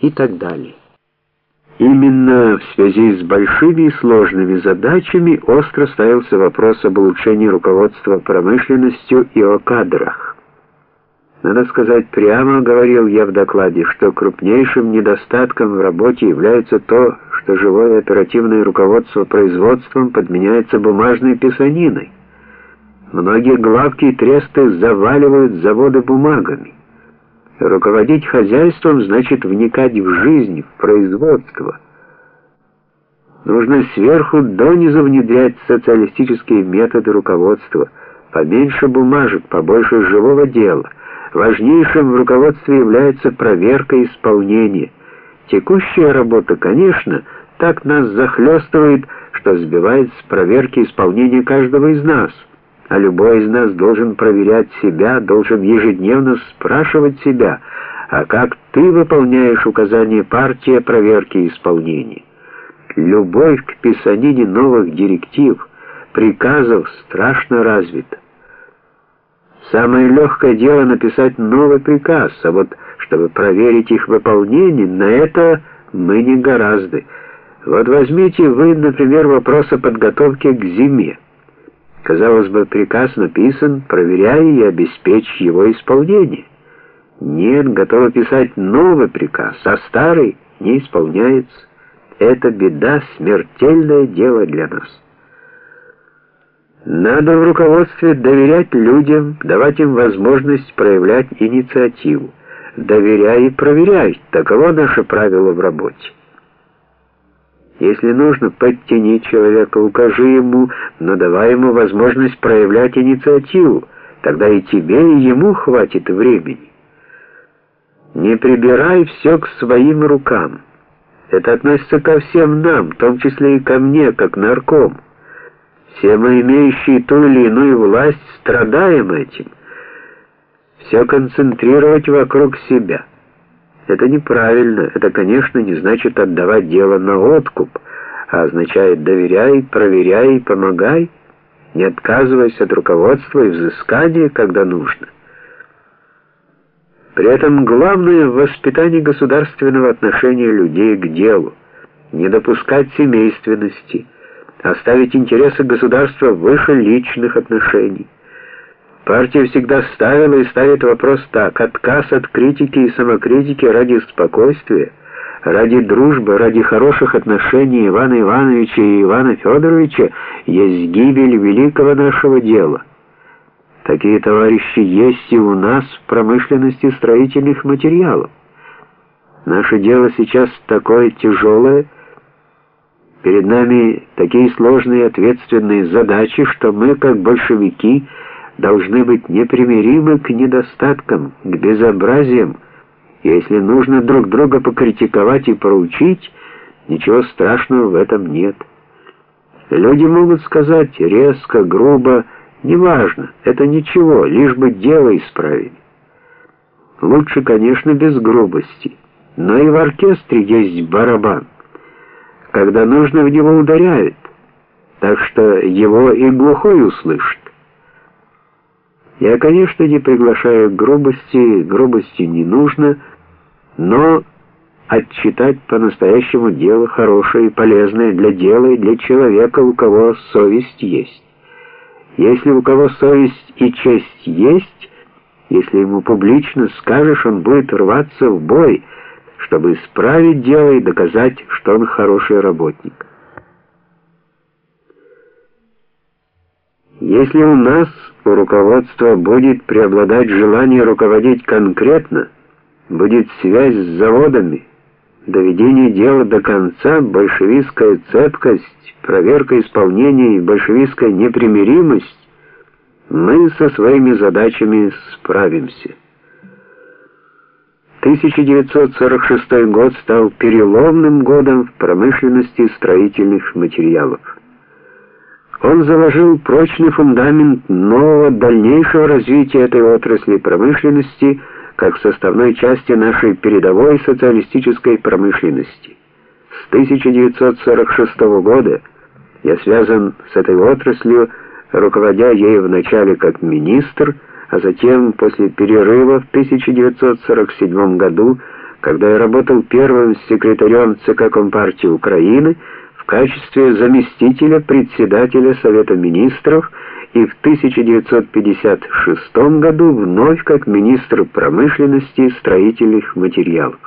и так далее. Именно в связи с большими и сложными задачами остро ставился вопрос об улучшении руководства промышленностью и о кадрах. Надо сказать прямо, говорил я в докладе, что крупнейшим недостатком в работе является то, что живое оперативное руководство производством подменяется бумажной писаниной. Многие главки и тресты заваливают заводы бумагами. Руководить хозяйством значит вникать в жизнь, в производство. Нужно сверху донизу внедрять социалистические методы руководства. Поменьше бумажек, побольше живого дела. Важнейшим в руководстве является проверка исполнения. Текущая работа, конечно, так нас захлестывает, что сбивает с проверки исполнения каждого из нас а любой из нас должен проверять себя, должен ежедневно спрашивать себя, а как ты выполняешь указания партии о проверке исполнения. Любовь к писанине новых директив, приказов страшно развита. Самое легкое дело написать новый приказ, а вот чтобы проверить их выполнение, на это мы не гораздо. Вот возьмите вы, например, вопрос о подготовке к зиме. Казалось бы, приказ написан, проверяя и обеспечь его исполнение. Нет, готовы писать новый приказ, а старый не исполняется. Это беда, смертельное дело для нас. Надо в руководстве доверять людям, давать им возможность проявлять инициативу. Доверяй и проверяй, таково наше правило в работе. Если нужно, подтяни человека, укажи ему, но давай ему возможность проявлять инициативу. Тогда и тебе, и ему хватит времени. Не прибирай все к своим рукам. Это относится ко всем нам, в том числе и ко мне, как нарком. Все мы, имеющие ту или иную власть, страдаем этим. Все концентрировать вокруг себя — это неправильно. Это, конечно, не значит отдавать дело на откуп, а означает доверяй, проверяй, помогай, не отказывайся от руководства и взыскания, когда нужно. При этом главное в воспитании государственного отношения людей к делу, не допускать семейственности, оставить интересы государства выше личных отношений. Партия всегда ставила и ставит вопрос так: отказ от критики и самокритики ради спокойствия, ради дружбы, ради хороших отношений Ивана Ивановича и Ивана Федоровича есть гибель великого нашего дела. Такие товарищи есть и у нас в промышленности строительных материалов. Наше дело сейчас такое тяжелое, перед нами такие сложные и ответственные задачи, что мы, как большевики, должны быть непримиримы к недостаткам, к безобразиям. Если нужно друг друга покритиковать и проучить, ничего страшного в этом нет. Люди могут сказать резко, грубо, неважно, это ничего, лишь бы дело исправить. Лучше, конечно, без грубости, но и в оркестре есть барабан. Когда нужно, в него ударяют, так что его и глухой услышит. Я, конечно, не приглашаю грубости, грубости не нужно, но отчитать по-настоящему дело хорошее и полезное для дела и для человека, у кого совесть есть. Если у кого совесть и честь есть, если ему публично скажешь, он будет рваться в бой, чтобы исправить дело и доказать, что он хороший работник. Если у нас, у руководства, будет преобладать желание руководить конкретно, будет связь с заводами, доведение дела до конца, большевистская цепкость, проверка исполнения и большевистская непримиримость, мы со своими задачами справимся. 1946 год стал переломным годом в промышленности строительных материалов. Он заложил прочный фундамент нового дальнейшего развития этой отрасли промышленности как составной части нашей передовой социалистической промышленности. С 1946 года я связан с этой отраслью, руководя ею вначале как министр, а затем после перерыва в 1947 году когда я работал первым секретарем ЦК Компартии Украины качестве заместителя председателя Совета министров и в 1956 году вновь как министр промышленности и строительных материалов.